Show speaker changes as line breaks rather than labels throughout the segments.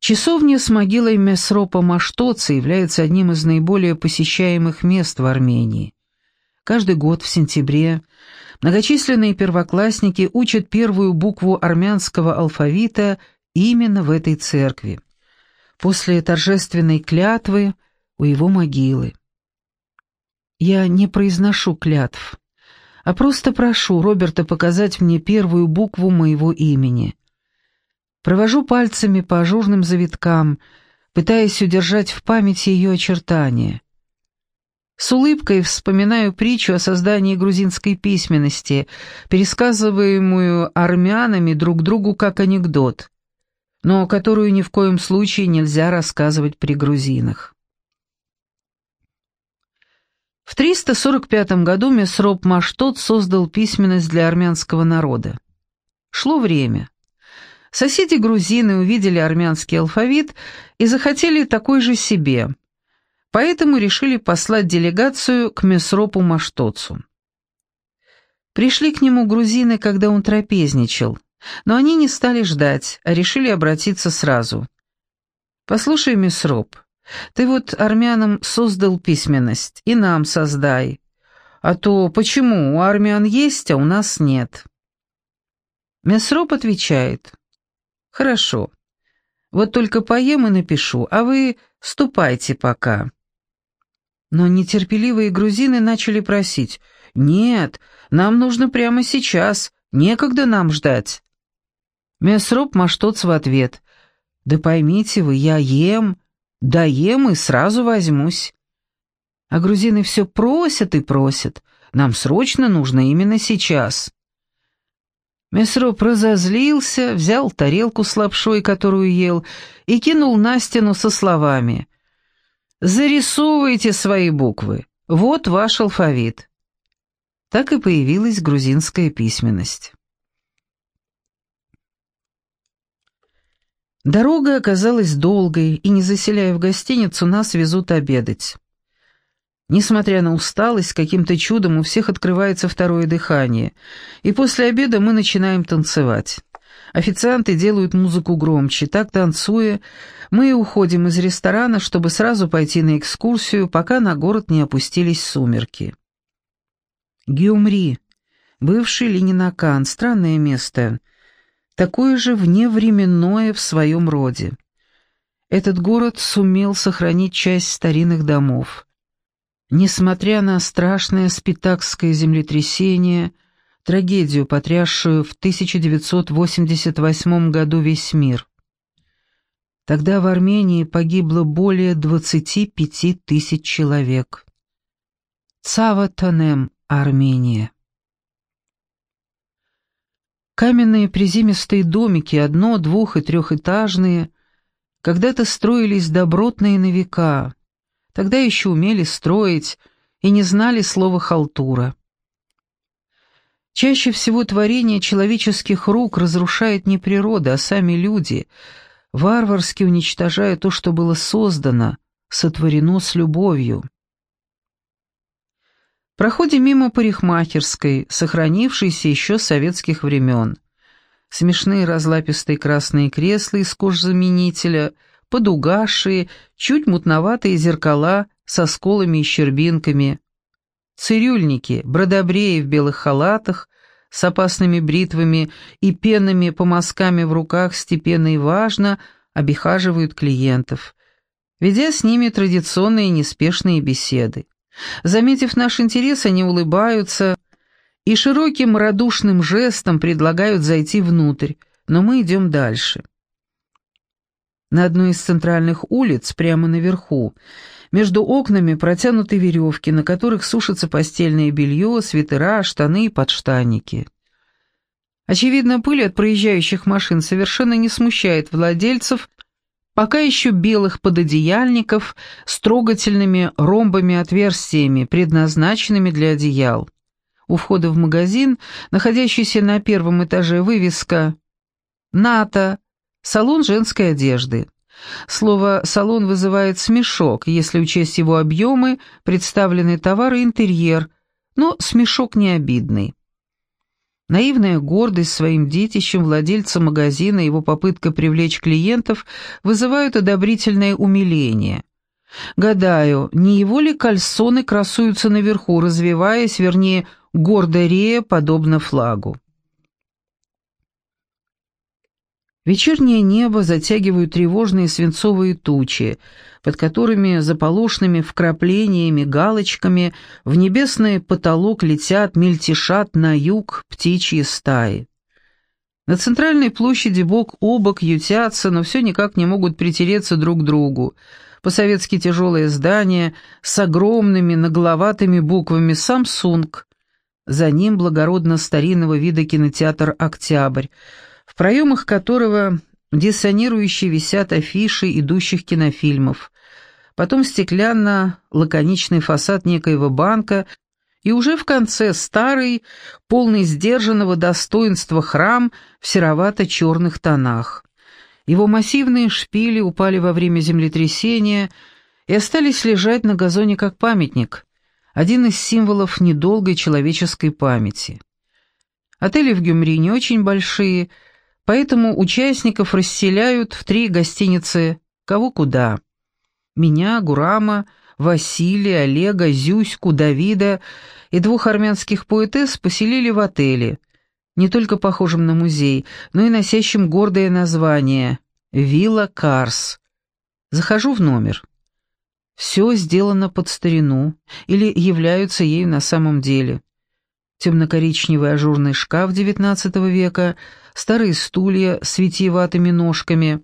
Часовня с могилой Месропа Маштоца является одним из наиболее посещаемых мест в Армении. Каждый год в сентябре многочисленные первоклассники учат первую букву армянского алфавита именно в этой церкви. После торжественной клятвы у его могилы. Я не произношу клятв, а просто прошу Роберта показать мне первую букву моего имени. Провожу пальцами по ажурным завиткам, пытаясь удержать в памяти ее очертания. С улыбкой вспоминаю притчу о создании грузинской письменности, пересказываемую армянами друг другу как анекдот, но которую ни в коем случае нельзя рассказывать при грузинах. В 345 году Месроп Маштот создал письменность для армянского народа. Шло время. Соседи-грузины увидели армянский алфавит и захотели такой же себе, поэтому решили послать делегацию к Месропу Маштоцу. Пришли к нему грузины, когда он трапезничал, но они не стали ждать, а решили обратиться сразу. «Послушай, Месроп, ты вот армянам создал письменность, и нам создай. А то почему у армян есть, а у нас нет?» Месроп отвечает, «Хорошо. Вот только поем и напишу, а вы ступайте пока». Но нетерпеливые грузины начали просить, «Нет, нам нужно прямо сейчас, некогда нам ждать». Месроп Маштоц в ответ, «Да поймите вы, я ем, доем и сразу возьмусь». А грузины все просят и просят, нам срочно нужно именно сейчас. Месроп разозлился, взял тарелку с лапшой, которую ел, и кинул на стену со словами «Зарисовывайте свои буквы, вот ваш алфавит». Так и появилась грузинская письменность. Дорога оказалась долгой, и, не заселяя в гостиницу, нас везут обедать. Несмотря на усталость, каким-то чудом у всех открывается второе дыхание, и после обеда мы начинаем танцевать. Официанты делают музыку громче, так танцуя, мы уходим из ресторана, чтобы сразу пойти на экскурсию, пока на город не опустились сумерки. Гюмри, бывший Ленинакан, странное место, такое же вневременное в своем роде. Этот город сумел сохранить часть старинных домов. Несмотря на страшное спитакское землетрясение, трагедию, потрясшую в 1988 году весь мир. Тогда в Армении погибло более 25 тысяч человек. Цаватанем, Армения. Каменные приземистые домики, одно-, двух- и трехэтажные, когда-то строились добротные на века, Тогда еще умели строить и не знали слова «халтура». Чаще всего творение человеческих рук разрушает не природа, а сами люди, варварски уничтожая то, что было создано, сотворено с любовью. Проходим мимо парикмахерской, сохранившейся еще с советских времен. Смешные разлапистые красные кресла из кожзаменителя – подугасшие, чуть мутноватые зеркала со сколами и щербинками. Цирюльники, бродобреи в белых халатах, с опасными бритвами и пенными помазками в руках степенно и важно обихаживают клиентов, ведя с ними традиционные неспешные беседы. Заметив наш интерес, они улыбаются и широким радушным жестом предлагают зайти внутрь, но мы идем дальше. На одной из центральных улиц, прямо наверху, между окнами протянуты веревки, на которых сушится постельное белье, свитера, штаны и подштанники. Очевидно, пыль от проезжающих машин совершенно не смущает владельцев пока еще белых пододеяльников с трогательными ромбами-отверстиями, предназначенными для одеял. У входа в магазин, находящийся на первом этаже, вывеска «НАТО», Салон женской одежды. Слово «салон» вызывает смешок, если учесть его объемы, представленный товар и интерьер, но смешок не обидный. Наивная гордость своим детищем владельца магазина и его попытка привлечь клиентов вызывают одобрительное умиление. Гадаю, не его ли кальсоны красуются наверху, развиваясь, вернее, гордо рея, подобно флагу. Вечернее небо затягивают тревожные свинцовые тучи, под которыми заполошными вкраплениями, галочками в небесный потолок летят, мельтешат на юг птичьи стаи. На центральной площади бок о бок ютятся, но все никак не могут притереться друг к другу. По-советски тяжелое здание с огромными нагловатыми буквами «Самсунг». За ним благородно старинного вида кинотеатр «Октябрь», в проемах которого диссонирующие висят афиши идущих кинофильмов, потом стеклянно-лаконичный фасад некоего банка и уже в конце старый, полный сдержанного достоинства храм в серовато-черных тонах. Его массивные шпили упали во время землетрясения и остались лежать на газоне как памятник, один из символов недолгой человеческой памяти. Отели в Гюмри не очень большие – Поэтому участников расселяют в три гостиницы кого куда. Меня, Гурама, Василия, Олега, Зюську, Давида и двух армянских поэтесс поселили в отеле, не только похожем на музей, но и носящем гордое название «Вилла Карс». Захожу в номер. Все сделано под старину или являются ею на самом деле. Темно-коричневый ажурный шкаф XIX века — старые стулья с витиеватыми ножками,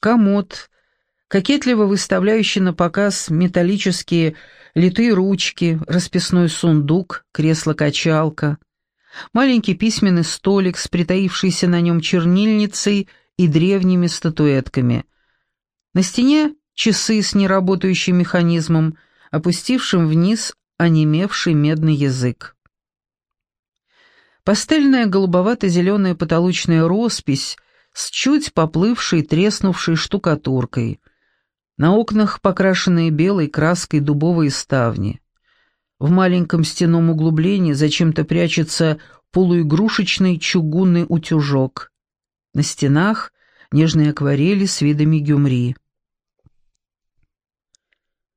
комод, кокетливо выставляющий на показ металлические литые ручки, расписной сундук, кресло-качалка, маленький письменный столик с притаившейся на нем чернильницей и древними статуэтками. На стене часы с неработающим механизмом, опустившим вниз онемевший медный язык. Пастельная голубовато-зеленая потолочная роспись с чуть поплывшей треснувшей штукатуркой. На окнах покрашенные белой краской дубовые ставни. В маленьком стенном углублении зачем-то прячется полуигрушечный чугунный утюжок. На стенах нежные акварели с видами гюмри.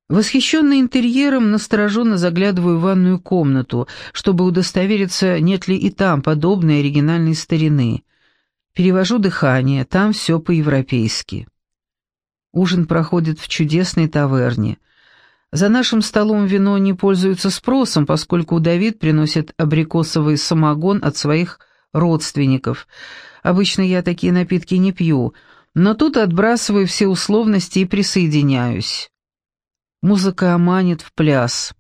Восхищенный интерьером, настороженно заглядываю в ванную комнату, чтобы удостовериться, нет ли и там подобной оригинальной старины. Перевожу дыхание, там все по-европейски. Ужин проходит в чудесной таверне. За нашим столом вино не пользуется спросом, поскольку Давид приносит абрикосовый самогон от своих родственников. Обычно я такие напитки не пью, но тут отбрасываю все условности и присоединяюсь. Музыка манит в пляс.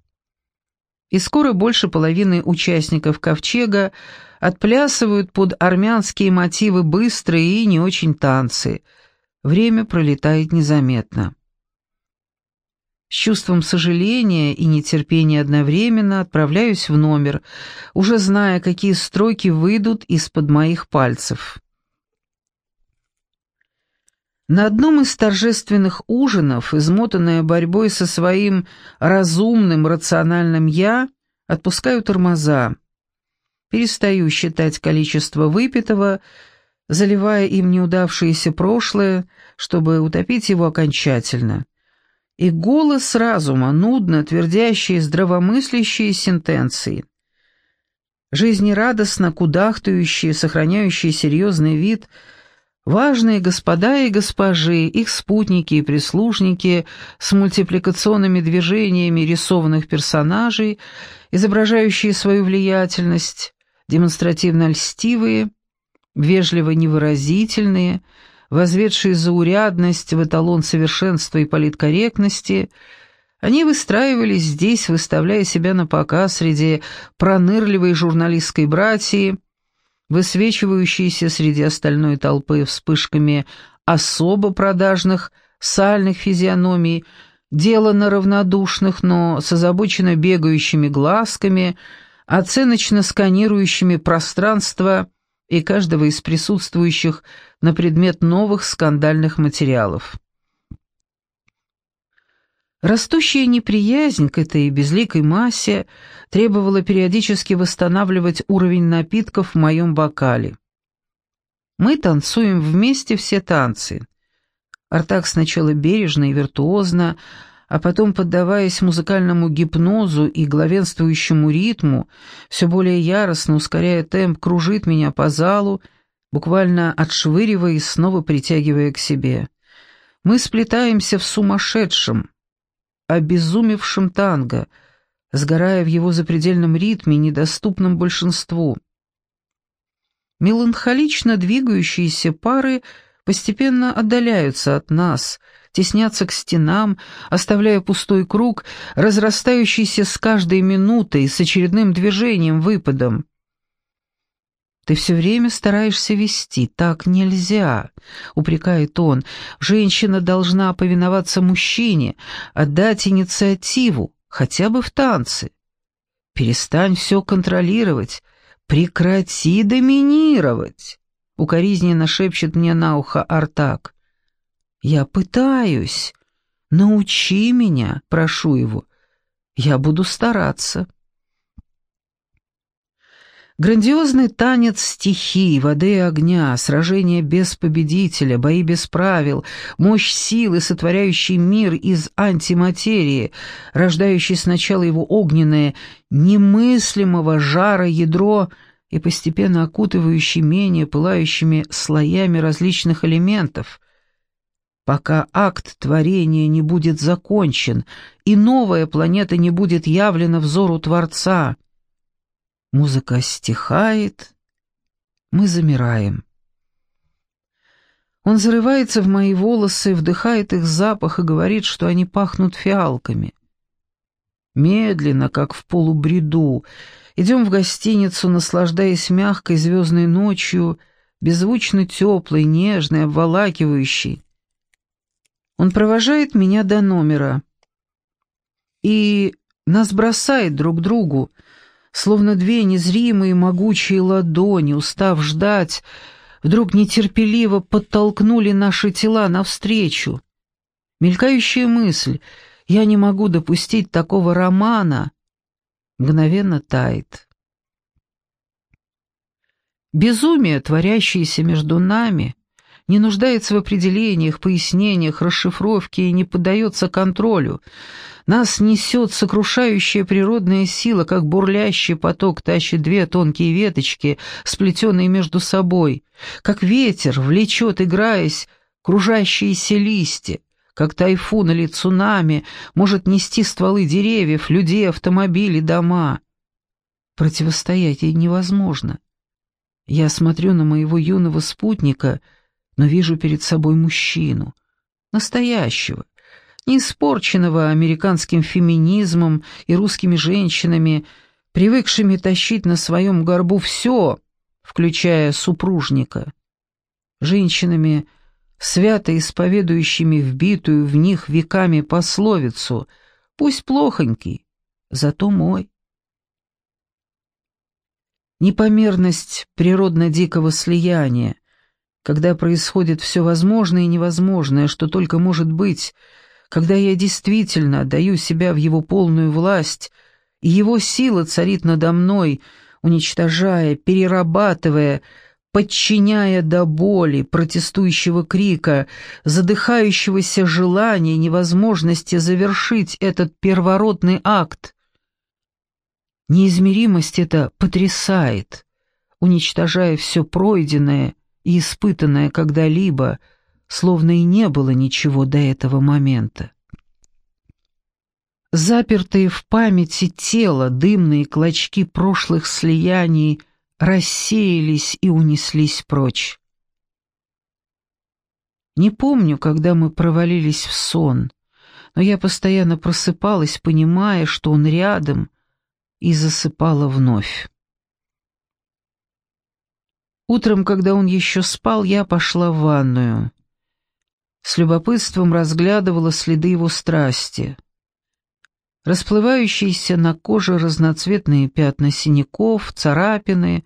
И скоро больше половины участников ковчега отплясывают под армянские мотивы быстрые и не очень танцы. Время пролетает незаметно. С чувством сожаления и нетерпения одновременно отправляюсь в номер, уже зная, какие строки выйдут из-под моих пальцев. На одном из торжественных ужинов, измотанная борьбой со своим разумным, рациональным «я», отпускаю тормоза. Перестаю считать количество выпитого, заливая им неудавшееся прошлое, чтобы утопить его окончательно. И голос разума, нудно твердящие здравомыслящие сентенции. Жизнерадостно кудахтающие, сохраняющие серьезный вид — Важные господа и госпожи, их спутники и прислужники с мультипликационными движениями рисованных персонажей, изображающие свою влиятельность, демонстративно льстивые, вежливо невыразительные, возведшие заурядность в эталон совершенства и политкорректности, они выстраивались здесь, выставляя себя на показ среди пронырливой журналистской братьи, высвечивающиеся среди остальной толпы вспышками особо продажных сальных физиономий, делано равнодушных, но с озабоченно бегающими глазками, оценочно сканирующими пространство и каждого из присутствующих на предмет новых скандальных материалов. Растущая неприязнь к этой безликой массе требовала периодически восстанавливать уровень напитков в моем бокале. Мы танцуем вместе все танцы. Артак сначала бережно и виртуозно, а потом, поддаваясь музыкальному гипнозу и главенствующему ритму, все более яростно ускоряя темп, кружит меня по залу, буквально отшвыривая и снова притягивая к себе. Мы сплетаемся в сумасшедшем, обезумевшем танго, сгорая в его запредельном ритме, недоступном большинству. Меланхолично двигающиеся пары постепенно отдаляются от нас, теснятся к стенам, оставляя пустой круг, разрастающийся с каждой минутой, с очередным движением-выпадом. «Ты все время стараешься вести, так нельзя», — упрекает он. «Женщина должна повиноваться мужчине, отдать инициативу, хотя бы в танце. Перестань все контролировать, прекрати доминировать», — укоризненно шепчет мне на ухо Артак. «Я пытаюсь. Научи меня, прошу его. Я буду стараться». Грандиозный танец стихий, воды и огня, сражение без победителя, бои без правил, мощь силы, сотворяющий мир из антиматерии, рождающий сначала его огненное, немыслимого жара ядро и постепенно окутывающий менее пылающими слоями различных элементов, пока акт творения не будет закончен и новая планета не будет явлена взору Творца — Музыка стихает, мы замираем. Он зарывается в мои волосы, вдыхает их запах и говорит, что они пахнут фиалками. Медленно, как в полубреду, идем в гостиницу, наслаждаясь мягкой звездной ночью, беззвучно теплой, нежной, обволакивающей. Он провожает меня до номера. И нас бросает друг другу, словно две незримые могучие ладони, устав ждать, вдруг нетерпеливо подтолкнули наши тела навстречу. Мелькающая мысль «я не могу допустить такого романа» мгновенно тает. Безумие, творящееся между нами, не нуждается в определениях, пояснениях, расшифровке и не поддается контролю — нас несет сокрушающая природная сила, как бурлящий поток тащит две тонкие веточки, сплетенные между собой, как ветер влечет, играясь, кружащиеся листья, как тайфун или цунами может нести стволы деревьев, людей, автомобили, дома. Противостоять ей невозможно. Я смотрю на моего юного спутника, но вижу перед собой мужчину, настоящего, испорченного американским феминизмом и русскими женщинами, привыкшими тащить на своем горбу все, включая супружника, женщинами, свято исповедующими вбитую в них веками пословицу «Пусть плохонький, зато мой». Непомерность природно-дикого слияния, когда происходит все возможное и невозможное, что только может быть — когда я действительно отдаю себя в его полную власть, и его сила царит надо мной, уничтожая, перерабатывая, подчиняя до боли, протестующего крика, задыхающегося желания невозможности завершить этот первородный акт. Неизмеримость это потрясает, уничтожая все пройденное и испытанное когда-либо — словно и не было ничего до этого момента. Запертые в памяти тело дымные клочки прошлых слияний рассеялись и унеслись прочь. Не помню, когда мы провалились в сон, но я постоянно просыпалась, понимая, что он рядом, и засыпала вновь. Утром, когда он еще спал, я пошла в ванную с любопытством разглядывала следы его страсти. Расплывающиеся на коже разноцветные пятна синяков, царапины,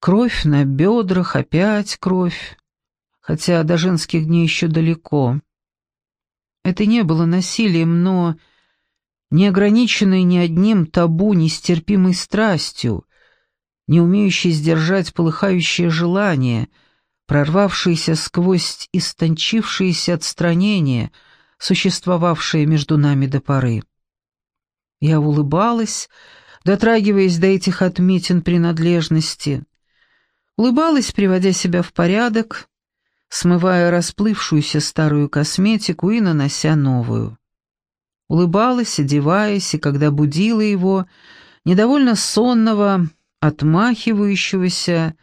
кровь на бедрах, опять кровь, хотя до женских дней еще далеко. Это не было насилием, но не ограниченной ни одним табу, нестерпимой страстью, не умеющей сдержать полыхающее желание, прорвавшееся сквозь истончившееся отстранение, существовавшее между нами до поры. Я улыбалась, дотрагиваясь до этих отметин принадлежности, улыбалась, приводя себя в порядок, смывая расплывшуюся старую косметику и нанося новую улыбалась, одеваясь, и когда будила его, недовольно сонного, отмахивающегося,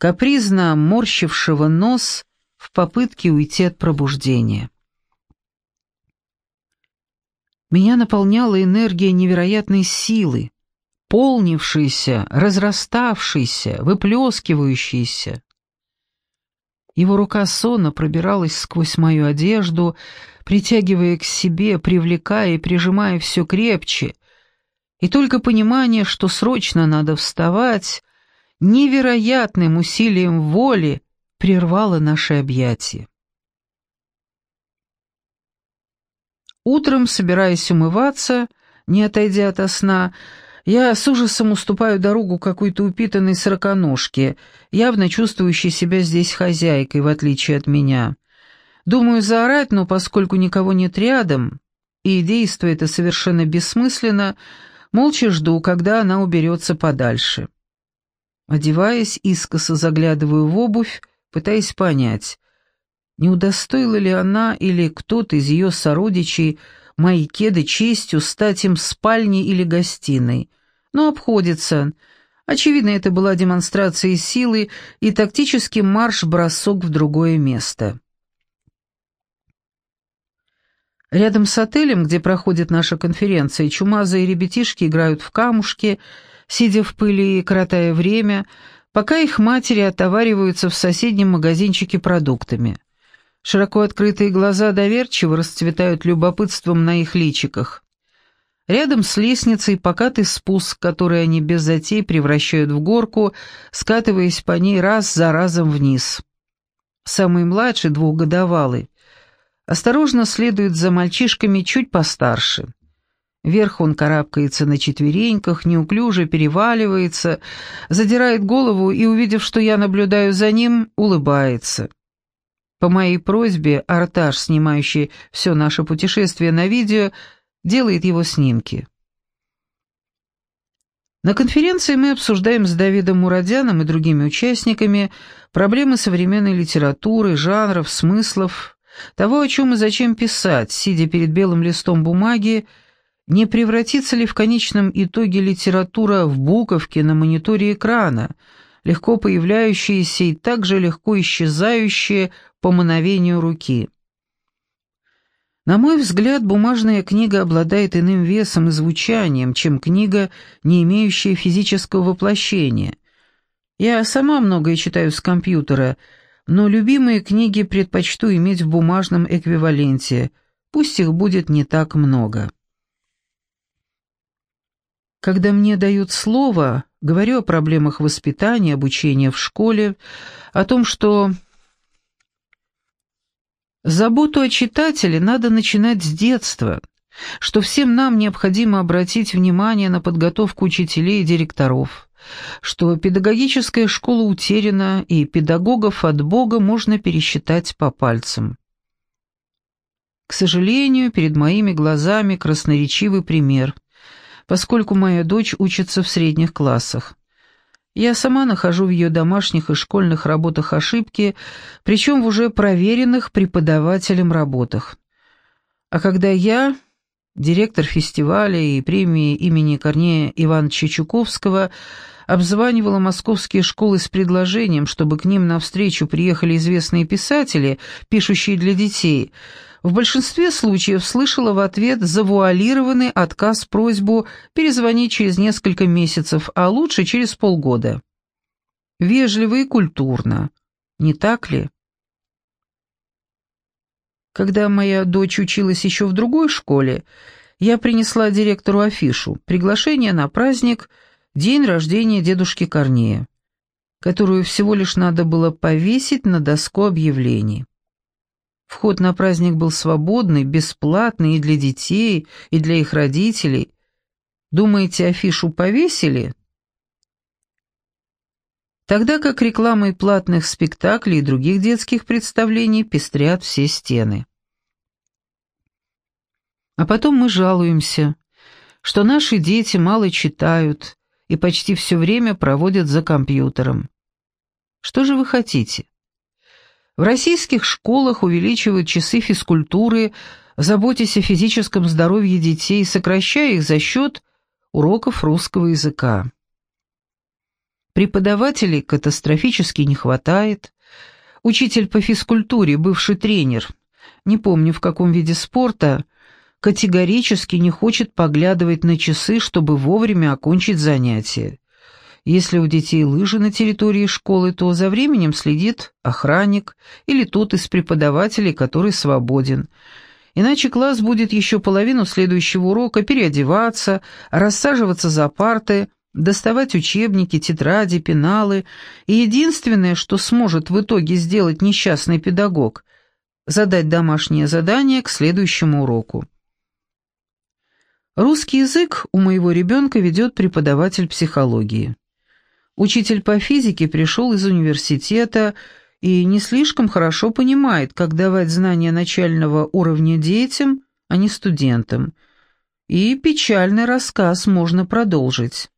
капризно морщившего нос в попытке уйти от пробуждения. Меня наполняла энергия невероятной силы, полнившейся, разраставшейся, выплескивающейся. Его рука сонно пробиралась сквозь мою одежду, притягивая к себе, привлекая и прижимая все крепче. И только понимание, что срочно надо вставать, невероятным усилием воли прервало наши объятия. Утром, собираясь умываться, не отойдя от сна, я с ужасом уступаю дорогу какой-то упитанной сороконожке, явно чувствующей себя здесь хозяйкой, в отличие от меня. Думаю заорать, но поскольку никого нет рядом, и действие это совершенно бессмысленно, молча жду, когда она уберется подальше. Одеваясь, искоса заглядываю в обувь, пытаясь понять, не удостоила ли она или кто-то из ее сородичей мои кеды честью стать им спальней или гостиной, но обходится. Очевидно, это была демонстрация силы и тактический марш-бросок в другое место. Рядом с отелем, где проходит наша конференция, чумазые ребятишки играют в камушки, сидя в пыли и коротая время, пока их матери отовариваются в соседнем магазинчике продуктами. Широко открытые глаза доверчиво расцветают любопытством на их личиках. Рядом с лестницей покатый спуск, который они без затей превращают в горку, скатываясь по ней раз за разом вниз. Самый младший, двухгодовалый, осторожно следует за мальчишками чуть постарше. Вверх он карабкается на четвереньках, неуклюже переваливается, задирает голову и, увидев, что я наблюдаю за ним, улыбается. По моей просьбе Арташ, снимающий все наше путешествие на видео, делает его снимки. На конференции мы обсуждаем с Давидом Мурадяном и другими участниками проблемы современной литературы, жанров, смыслов, того, о чем и зачем писать, сидя перед белым листом бумаги, не превратится ли в конечном итоге литература в буковки на мониторе экрана, легко появляющиеся и также легко исчезающие по мановению руки. На мой взгляд, бумажная книга обладает иным весом и звучанием, чем книга, не имеющая физического воплощения. Я сама многое читаю с компьютера, но любимые книги предпочту иметь в бумажном эквиваленте, пусть их будет не так много. Когда мне дают слово, говорю о проблемах воспитания, обучения в школе, о том, что Заботу о читателе надо начинать с детства, что всем нам необходимо обратить внимание на подготовку учителей и директоров, что педагогическая школа утеряна и педагогов от Бога можно пересчитать по пальцам. К сожалению, перед моими глазами красноречивый пример, поскольку моя дочь учится в средних классах. Я сама нахожу в ее домашних и школьных работах ошибки, причем в уже проверенных преподавателем работах. А когда я, директор фестиваля и премии имени Корнея Ивановича Чуковского, обзванивала московские школы с предложением, чтобы к ним навстречу приехали известные писатели, пишущие для детей – в большинстве случаев слышала в ответ завуалированный отказ просьбу перезвонить через несколько месяцев, а лучше через полгода. Вежливо и культурно, не так ли? Когда моя дочь училась еще в другой школе, я принесла директору афишу, приглашение на праздник «День рождения дедушки Корнея», которую всего лишь надо было повесить на доску объявлений. Вход на праздник был свободный, бесплатный и для детей, и для их родителей. Думаете, афишу повесили? Тогда как рекламой платных спектаклей и других детских представлений пестрят все стены. А потом мы жалуемся, что наши дети мало читают и почти все время проводят за компьютером. Что же вы хотите? В российских школах увеличивают часы физкультуры, заботясь о физическом здоровье детей, сокращая их за счет уроков русского языка. Преподавателей катастрофически не хватает. Учитель по физкультуре, бывший тренер, не помню в каком виде спорта, категорически не хочет поглядывать на часы, чтобы вовремя окончить занятие. Если у детей лыжи на территории школы, то за временем следит охранник или тот из преподавателей, который свободен. Иначе класс будет еще половину следующего урока переодеваться, рассаживаться за парты, доставать учебники, тетради, пеналы, и единственное, что сможет в итоге сделать несчастный педагог – задать домашнее задание к следующему уроку. Русский язык у моего ребенка ведет преподаватель психологии. Учитель по физике пришел из университета и не слишком хорошо понимает, как давать знания начального уровня детям, а не студентам. И печальный рассказ можно продолжить.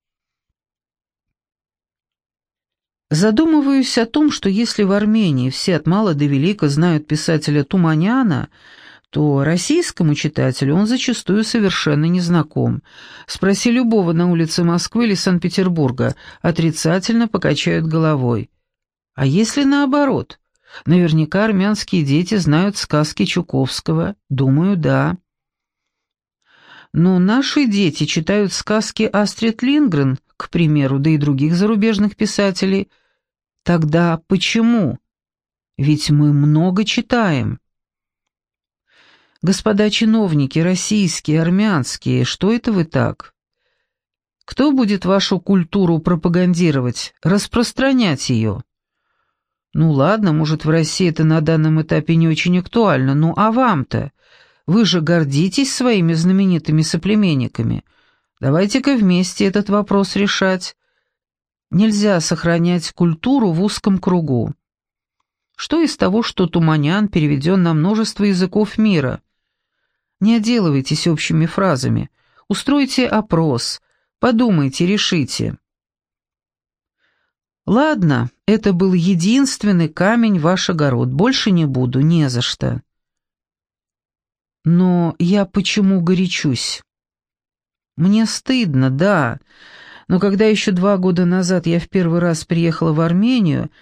Задумываюсь о том, что если в Армении все от мала до велика знают писателя Туманяна, то российскому читателю он зачастую совершенно не знаком. Спроси любого на улице Москвы или Санкт-Петербурга, отрицательно покачают головой. А если наоборот? Наверняка армянские дети знают сказки Чуковского. Думаю, да. Но наши дети читают сказки Астрид Лингрен, к примеру, да и других зарубежных писателей. Тогда почему? Ведь мы много читаем. Господа чиновники, российские, армянские, что это вы так? Кто будет вашу культуру пропагандировать, распространять ее? Ну ладно, может, в России это на данном этапе не очень актуально, ну а вам-то? Вы же гордитесь своими знаменитыми соплеменниками. Давайте-ка вместе этот вопрос решать. Нельзя сохранять культуру в узком кругу. Что из того, что Туманян переведен на множество языков мира? Не отделывайтесь общими фразами. Устройте опрос. Подумайте, решите. Ладно, это был единственный камень в ваш огород. Больше не буду, не за что. Но я почему горячусь? Мне стыдно, да. Но когда еще два года назад я в первый раз приехала в Армению,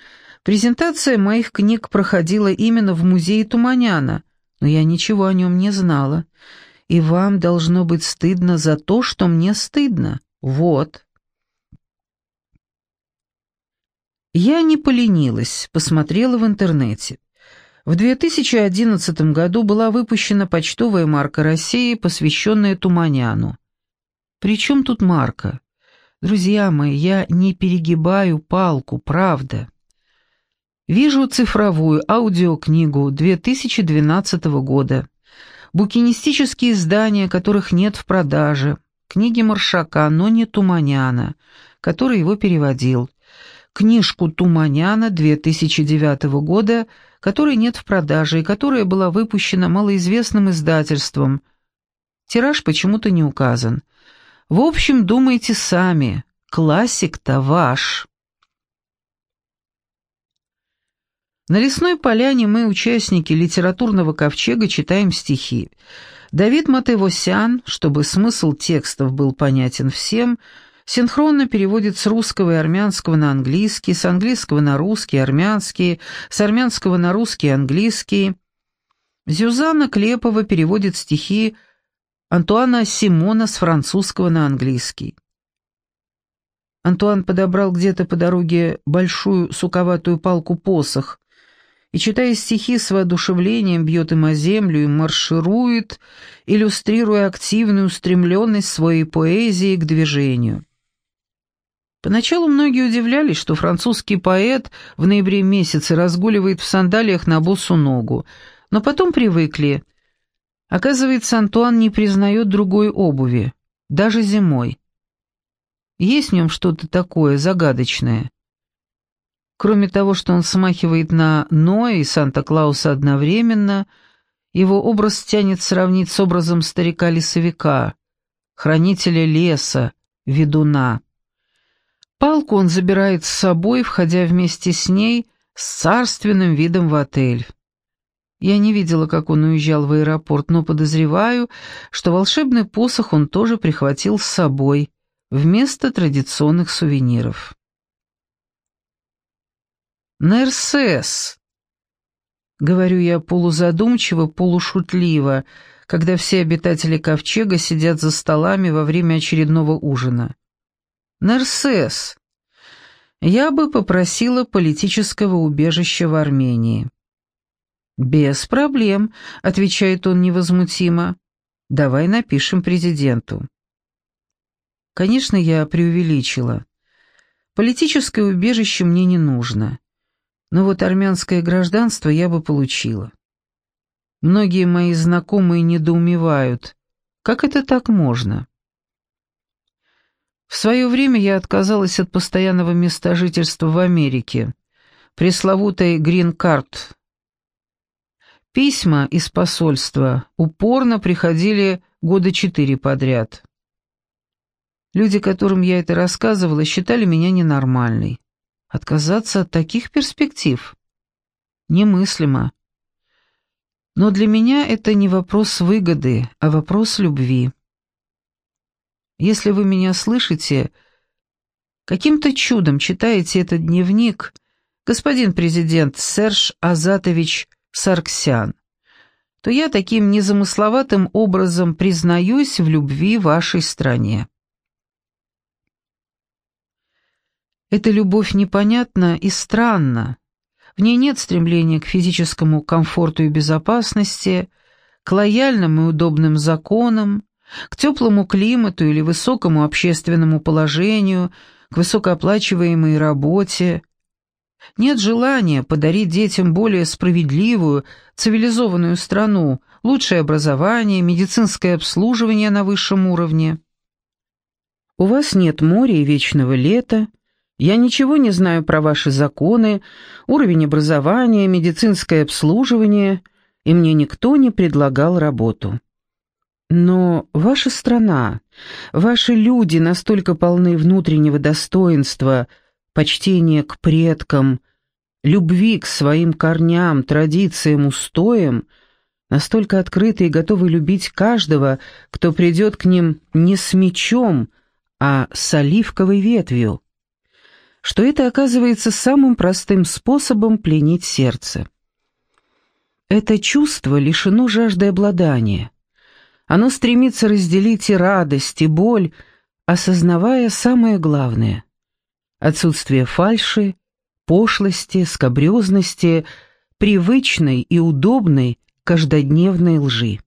презентация моих книг проходила именно в музее Туманяна, но я ничего о нем не знала. И вам должно быть стыдно за то, что мне стыдно. Вот. Я не поленилась, посмотрела в интернете. В 2011 году была выпущена почтовая марка России, посвященная Туманяну. Причем тут марка? Друзья мои, я не перегибаю палку, правда. Вижу цифровую аудиокнигу 2012 года, букинистические издания, которых нет в продаже, книги Маршака, но не Туманяна, который его переводил, книжку Туманяна 2009 года, которой нет в продаже и которая была выпущена малоизвестным издательством. Тираж почему-то не указан. В общем, думайте сами, классик-то ваш. На лесной поляне мы, участники литературного ковчега, читаем стихи. Давид Матевосян, чтобы смысл текстов был понятен всем, синхронно переводит с русского и армянского на английский, с английского на русский, армянский, с армянского на русский английский. Зюзанна Клепова переводит стихи Антуана Симона с французского на английский. Антуан подобрал где-то по дороге большую суковатую палку-посох, и, читая стихи с воодушевлением, бьет им о землю и марширует, иллюстрируя активную устремленность своей поэзии к движению. Поначалу многие удивлялись, что французский поэт в ноябре месяце разгуливает в сандалиях на босу ногу, но потом привыкли. Оказывается, Антуан не признает другой обуви, даже зимой. Есть в нем что-то такое загадочное. Кроме того, что он смахивает на Ноя и Санта-Клауса одновременно, его образ тянет сравнить с образом старика-лесовика, хранителя леса, ведуна. Палку он забирает с собой, входя вместе с ней с царственным видом в отель. Я не видела, как он уезжал в аэропорт, но подозреваю, что волшебный посох он тоже прихватил с собой вместо традиционных сувениров. «Нерсес!» — говорю я полузадумчиво, полушутливо, когда все обитатели ковчега сидят за столами во время очередного ужина. «Нерсес!» Я бы попросила политического убежища в Армении. «Без проблем», — отвечает он невозмутимо. «Давай напишем президенту». Конечно, я преувеличила. Политическое убежище мне не нужно. Но вот армянское гражданство я бы получила. Многие мои знакомые недоумевают, как это так можно? В свое время я отказалась от постоянного места жительства в Америке, пресловутой грин-карт. Письма из посольства упорно приходили года четыре подряд. Люди, которым я это рассказывала, считали меня ненормальной. Отказаться от таких перспектив? Немыслимо. Но для меня это не вопрос выгоды, а вопрос любви. Если вы меня слышите, каким-то чудом читаете этот дневник, господин президент Серж Азатович Сарксян, то я таким незамысловатым образом признаюсь в любви вашей стране. Эта любовь непонятна и странна. В ней нет стремления к физическому комфорту и безопасности, к лояльным и удобным законам, к теплому климату или высокому общественному положению, к высокооплачиваемой работе. Нет желания подарить детям более справедливую, цивилизованную страну, лучшее образование, медицинское обслуживание на высшем уровне. У вас нет моря и вечного лета, я ничего не знаю про ваши законы, уровень образования, медицинское обслуживание, и мне никто не предлагал работу. Но ваша страна, ваши люди настолько полны внутреннего достоинства, почтения к предкам, любви к своим корням, традициям, устоям, настолько открыты и готовы любить каждого, кто придет к ним не с мечом, а с оливковой ветвью что это оказывается самым простым способом пленить сердце. Это чувство лишено жажды обладания. Оно стремится разделить и радость, и боль, осознавая самое главное — отсутствие фальши, пошлости, скобрезности, привычной и удобной каждодневной лжи.